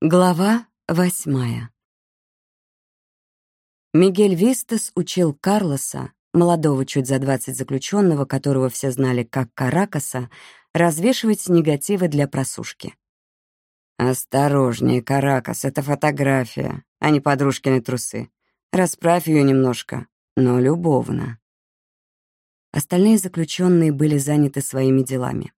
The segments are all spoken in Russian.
Глава восьмая. Мигель Вистас учил Карлоса, молодого чуть за двадцать заключенного, которого все знали как Каракаса, развешивать негативы для просушки. «Осторожнее, Каракас, это фотография, а не подружкины трусы. Расправь ее немножко, но любовно». Остальные заключенные были заняты своими делами.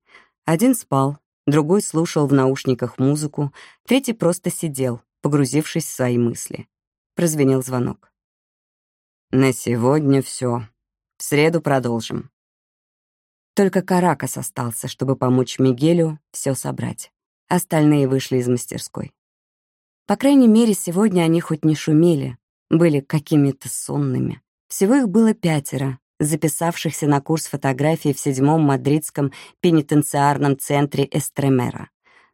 Один спал, другой слушал в наушниках музыку, третий просто сидел, погрузившись в свои мысли. Прозвенел звонок. «На сегодня все. В среду продолжим». Только Каракас остался, чтобы помочь Мигелю все собрать. Остальные вышли из мастерской. По крайней мере, сегодня они хоть не шумели, были какими-то сонными. Всего их было пятеро, записавшихся на курс фотографии в седьмом мадридском пенитенциарном центре Эстремера.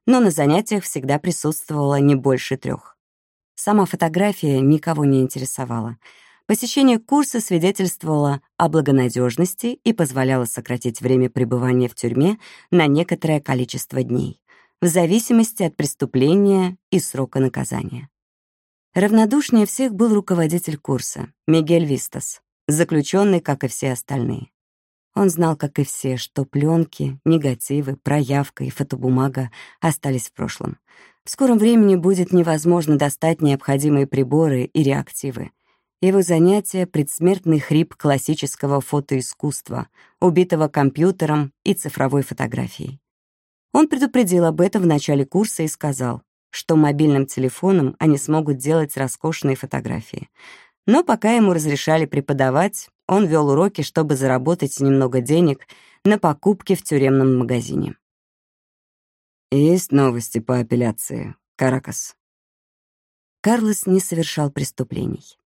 Но на занятиях всегда присутствовало не больше трех. Сама фотография никого не интересовала. Посещение курса свидетельствовало о благонадежности и позволяло сократить время пребывания в тюрьме на некоторое количество дней, в зависимости от преступления и срока наказания. Равнодушнее всех был руководитель курса, Мигель Вистас, заключенный, как и все остальные. Он знал, как и все, что пленки, негативы, проявка и фотобумага остались в прошлом. В скором времени будет невозможно достать необходимые приборы и реактивы. Его занятие — предсмертный хрип классического фотоискусства, убитого компьютером и цифровой фотографией. Он предупредил об этом в начале курса и сказал, что мобильным телефоном они смогут делать роскошные фотографии — но пока ему разрешали преподавать, он вел уроки, чтобы заработать немного денег на покупки в тюремном магазине. «Есть новости по апелляции, Каракас?» Карлос не совершал преступлений.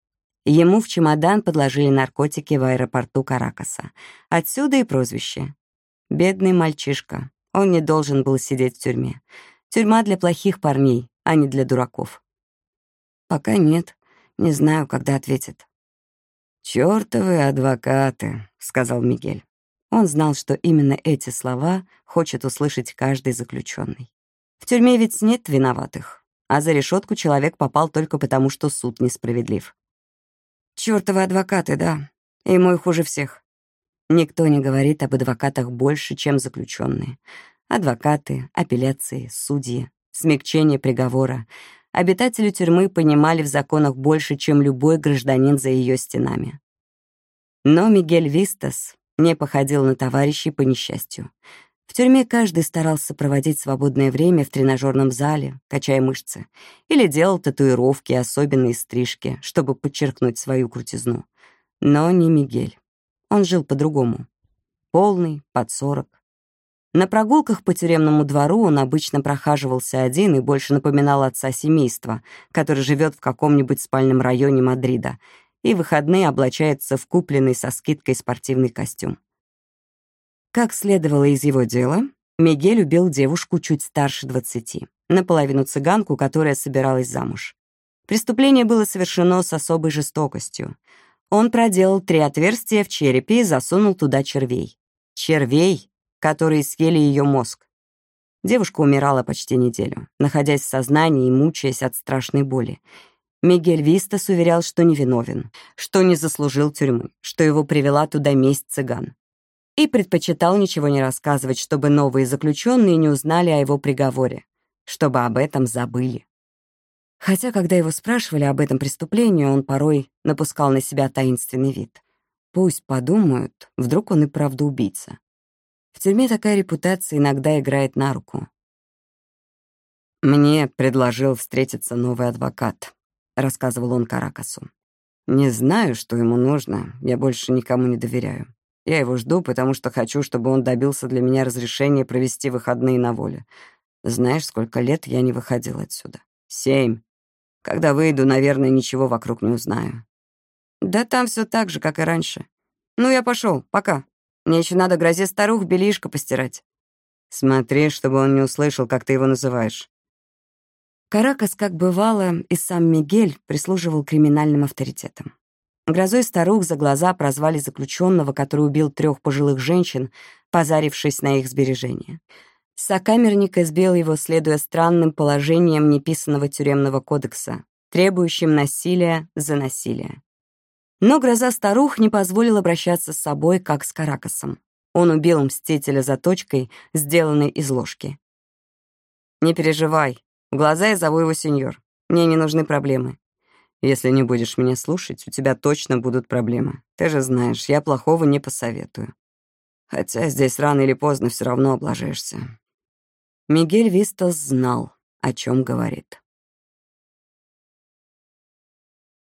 Ему в чемодан подложили наркотики в аэропорту Каракаса. Отсюда и прозвище. Бедный мальчишка. Он не должен был сидеть в тюрьме. Тюрьма для плохих парней, а не для дураков. Пока нет. Не знаю, когда ответит. «Чёртовы адвокаты», — сказал Мигель. Он знал, что именно эти слова хочет услышать каждый заключенный. В тюрьме ведь нет виноватых, а за решетку человек попал только потому, что суд несправедлив. Чёртовы адвокаты, да, и мой хуже всех. Никто не говорит об адвокатах больше, чем заключенные. Адвокаты, апелляции, судьи, смягчение приговора — обитатели тюрьмы понимали в законах больше, чем любой гражданин за ее стенами. Но Мигель Вистас не походил на товарищей по несчастью. В тюрьме каждый старался проводить свободное время в тренажерном зале, качая мышцы, или делал татуировки и особенные стрижки, чтобы подчеркнуть свою крутизну. Но не Мигель. Он жил по-другому. Полный, под сорок, на прогулках по тюремному двору он обычно прохаживался один и больше напоминал отца семейства, который живет в каком-нибудь спальном районе Мадрида, и в выходные облачается в купленный со скидкой спортивный костюм. Как следовало из его дела, Мигель убил девушку чуть старше 20, наполовину цыганку, которая собиралась замуж. Преступление было совершено с особой жестокостью. Он проделал три отверстия в черепе и засунул туда червей. Червей, которые съели ее мозг. Девушка умирала почти неделю, находясь в сознании и мучаясь от страшной боли. Мигель Вистас уверял, что невиновен, что не заслужил тюрьмы, что его привела туда месть цыган. И предпочитал ничего не рассказывать, чтобы новые заключенные не узнали о его приговоре, чтобы об этом забыли. Хотя, когда его спрашивали об этом преступлении, он порой напускал на себя таинственный вид. Пусть подумают, вдруг он и правда убийца. В тюрьме такая репутация иногда играет на руку. «Мне предложил встретиться новый адвокат», — рассказывал он Каракасу. «Не знаю, что ему нужно, я больше никому не доверяю. Я его жду, потому что хочу, чтобы он добился для меня разрешения провести выходные на воле. Знаешь, сколько лет я не выходил отсюда? Семь. Когда выйду, наверное, ничего вокруг не узнаю. Да там все так же, как и раньше. Ну, я пошел, пока. Мне еще надо грозе старух белишко постирать. Смотри, чтобы он не услышал, как ты его называешь. Каракас, как бывало, и сам Мигель прислуживал криминальным авторитетам. Грозой старух за глаза прозвали заключенного, который убил трех пожилых женщин, позарившись на их сбережения. Сокамерник избил его, следуя странным положениям неписанного тюремного кодекса, требующим насилия за насилие. Но гроза старух не позволил обращаться с собой, как с Каракасом. Он убил мстителя заточкой, сделанной из ложки. «Не переживай. В глаза я зову его сеньор. Мне не нужны проблемы. Если не будешь меня слушать, у тебя точно будут проблемы. Ты же знаешь, я плохого не посоветую. Хотя здесь рано или поздно все равно облажаешься». Мигель Вистос знал, о чем говорит.